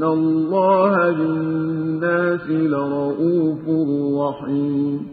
إِنَّ اللَّهَ بِالنَّاسِ لَرَءُوفٌ رَّحِيمٌ